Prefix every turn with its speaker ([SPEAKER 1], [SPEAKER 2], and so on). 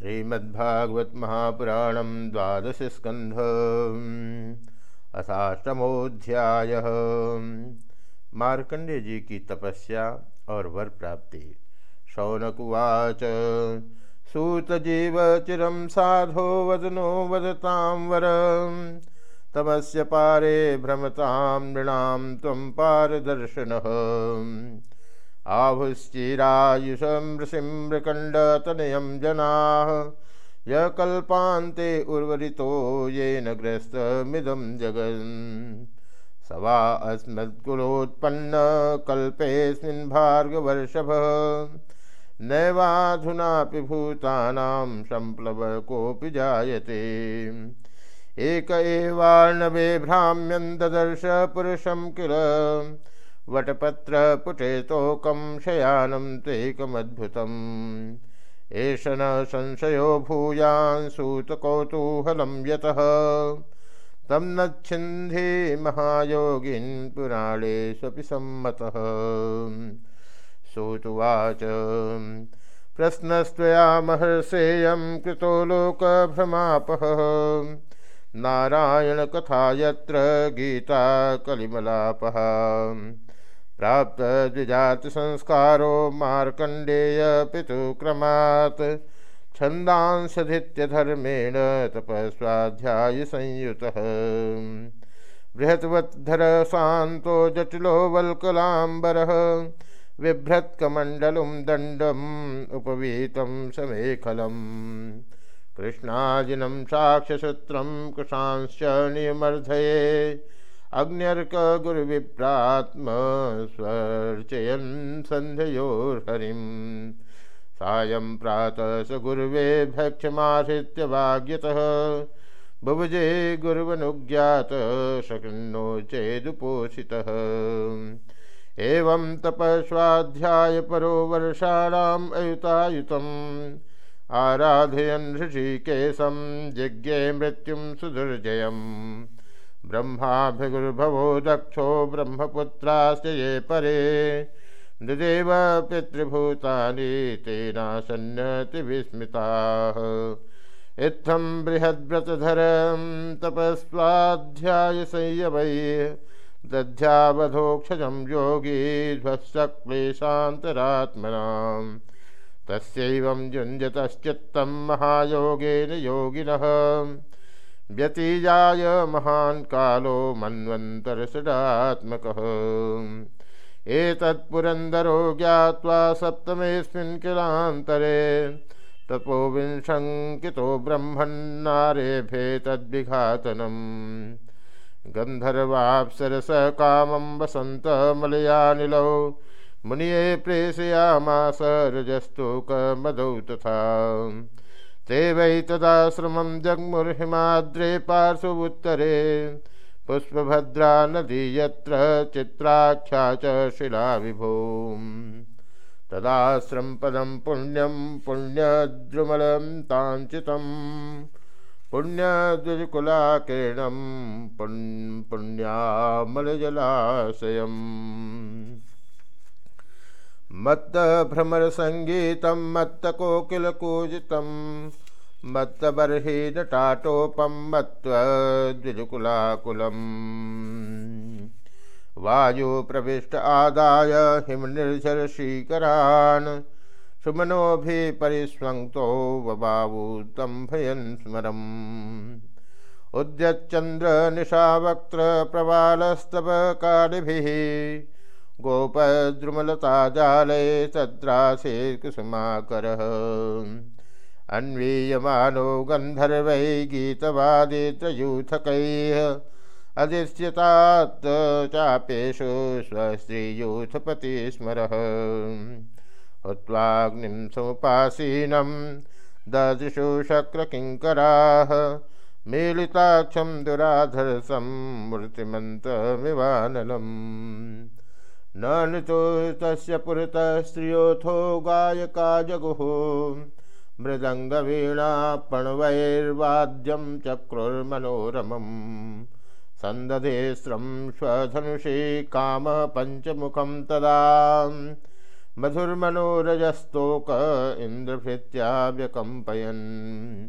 [SPEAKER 1] श्रीमद्भागवत महापुराणम द्वादश स्कंध अथाष्टमोध्याय मार्कंडे जी की तपस्या और वर प्राप्ति। शौनकुवाच सूतजीव चिरम साधो वदनो वदतां वर। तमस्य पारे भ्रमतां नृणां तम पारदर्शनः। आहुश्चिरायुषमृषिमृकण्डतनयं जनाः। य कल्पान्ते उर्वरितो येन ग्रस्तमिदं जगन्। स वा अस्मद्कुलोत्पन्नकल्पेऽस्मिन् भार्गवर्षभः। नैवाधुनापि भूतानां सम्प्लव कोऽपि जायते। एक एवार्णवे भ्राम्यं ददर्श पुरुषं किल। वटपत्रपुटेतोकं शयानं तेकमद्भुतम् एष न संशयो भूयान् सूतकौतूहलं यतः। तं नच्छिन्धि महायोगिन् पुराणेष्वपि सम्मतः। सूतुवाच, प्रश्नस्त्वया महर्षेयं कृतो लोकभ्रमापः। नारायणकथा यत्र गीता कलिमलापः। प्राप्त द्विजात संस्कारो मार्कंडेय पितुक्रमात् छंदांसधित्य धर्मेण तपस्वाध्याय संयुत बृहत्वद्धर शांतो जटिलो वल्कलांबर बिभ्रत्कमण्डलुं दण्डम् उपवीतं समेखलम्। कृष्णाजिनं साक्ष्यसूत्रं कुशांश्च नियमर्धये अग्न्यर्क गुरुविप्रात्म स्वर्चयन् सन्ध्योर्हरिं सायं प्रातः स गुरुवे भक्षमाश्रित्य वाग्यतः। बुभुजे गुरुवनुज्ञात शकृन्नो चेदुपोषितः। एवं तपस्वाध्यायपरो वर्षाणाम् अयुतायुतम्। आराधयन् ऋषिकेशं जिज्ञे मृत्युं सुदुर्जयम्। ब्रह्माभिगुर्भवो दक्षो ब्रह्मपुत्राश्च ये परे। नृदेव पितृभूतानि तेनासन्नतिविस्मिताः इत्थं बृहद्व्रतधरं तपस्वाध्यायसंयमै दध्यावधोक्षजं योगी ध्वस्तक्लेशान्तरात्मनां। तस्यैवं युञ्जतश्चित्तं महायोगेन योगिनः। व्यतीजाय महान् कालो मन्वन्तरषडात्मकः। एतत्पुरन्दरो ज्ञात्वा सप्तमेऽस्मिन् किलान्तरे तपोविंशङ्कितो ब्रह्मन्नारेभे तद्विघातनम्। गन्धर्वाप्सरसकामं वसन्तमलयानिलौ मुनिये प्रेषयामास रजस्तुकमदौ तथा। ते वै तदाश्रमं जग्मुर्हिमाद्रे पार्श्वोत्तरे पुष्पभद्रा नदी यत्र चित्राख्या च शिलाविभो तदाश्रमपदं पुण्यं पुण्यद्रुमलं ताञ्चितं पुण्यद्विकुलाकिरणं पुण्यामलजलाशयम्। मत्तभ्रमरसङ्गीतं मत्तकोकिलकूजितं मत्तबर्हिनटाटोपं मत्त्वद्विजुकुलाकुलम् वायुप्रविष्ट आदाय हिमनिर्झरशीकरान् सुमनोभिः परिस्वङ्क्तो बबावु तं भयन् स्मरम्। उद्यच्चन्द्रनिशावक्त्रप्रवालस्तवकालिभिः गोपद्रुमलताजाले तद्रासे कुसुमाकरः। अन्वीयमानो गन्धर्वै गीतवादित्रयूथकैः अधिष्यतात् चापेषु स्वस्त्रीयूथपति स्मरः। हुत्वाग्निं समुपासीनं ददृशु शक्रकिङ्कराः। मीलिताक्षं दुराधरसं मूर्तिमन्तमिवानलम्। न नृतो तस्य पुरतः स्त्रियोथो गायका जगुः। मृदङ्गवीणापणवैर्वाद्यं चक्रुर्मनोरमम्। सन्दधे स्रं स्वधनुषे कामः पञ्चमुखं तदा। मधुर्मनोरजस्तोक इन्द्रभृत्या व्यकम्पयन्